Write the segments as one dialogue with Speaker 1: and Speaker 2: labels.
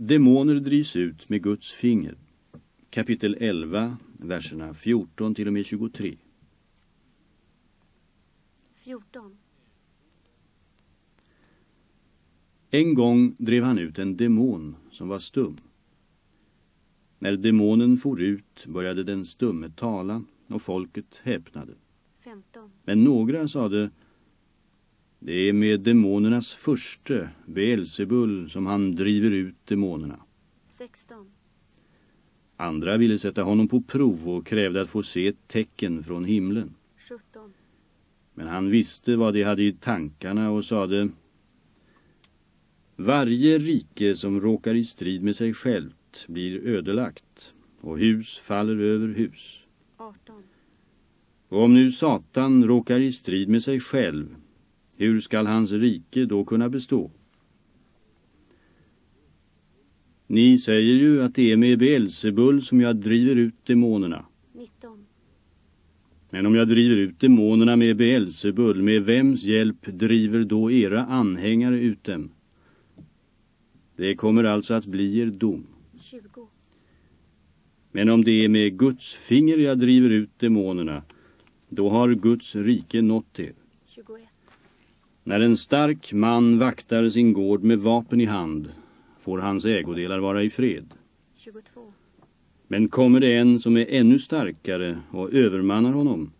Speaker 1: Demoner drivs ut med Guds finger. Kapitel 11, verserna 14 till och med 23.
Speaker 2: 14.
Speaker 1: En gång drev han ut en demon som var stum. När demonen for ut började den stumme tala och folket häpnade.
Speaker 2: 15.
Speaker 1: Men några sade det är med demonernas förste, Beelzebul, som han driver ut demonerna.
Speaker 2: 16.
Speaker 1: Andra ville sätta honom på prov och krävde att få se ett tecken från himlen.
Speaker 2: 17.
Speaker 1: Men han visste vad de hade i tankarna och sade Varje rike som råkar i strid med sig självt blir ödelagt och hus faller över hus.
Speaker 2: 18.
Speaker 1: Och om nu Satan råkar i strid med sig själv, hur skall hans rike då kunna bestå? Ni säger ju att det är med Beelzebul som jag driver ut demonerna.
Speaker 2: 19.
Speaker 1: Men om jag driver ut demonerna med Beelzebul, med vems hjälp driver då era anhängare ut dem? Det kommer alltså att bli er dom.
Speaker 2: 20.
Speaker 1: Men om det är med Guds finger jag driver ut demonerna, då har Guds rike nått er.
Speaker 2: 21.
Speaker 1: När en stark man vaktar sin gård med vapen i hand, får hans ägodelar vara i fred.
Speaker 2: 22.
Speaker 1: Men kommer det en som är ännu starkare och övermannar honom,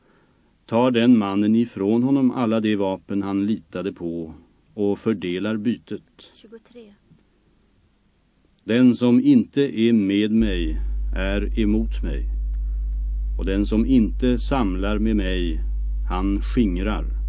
Speaker 1: tar den mannen ifrån honom alla de vapen han litade på och fördelar bytet.
Speaker 2: 23.
Speaker 1: Den som inte är med mig är emot mig, och den som inte samlar med mig, han skingrar.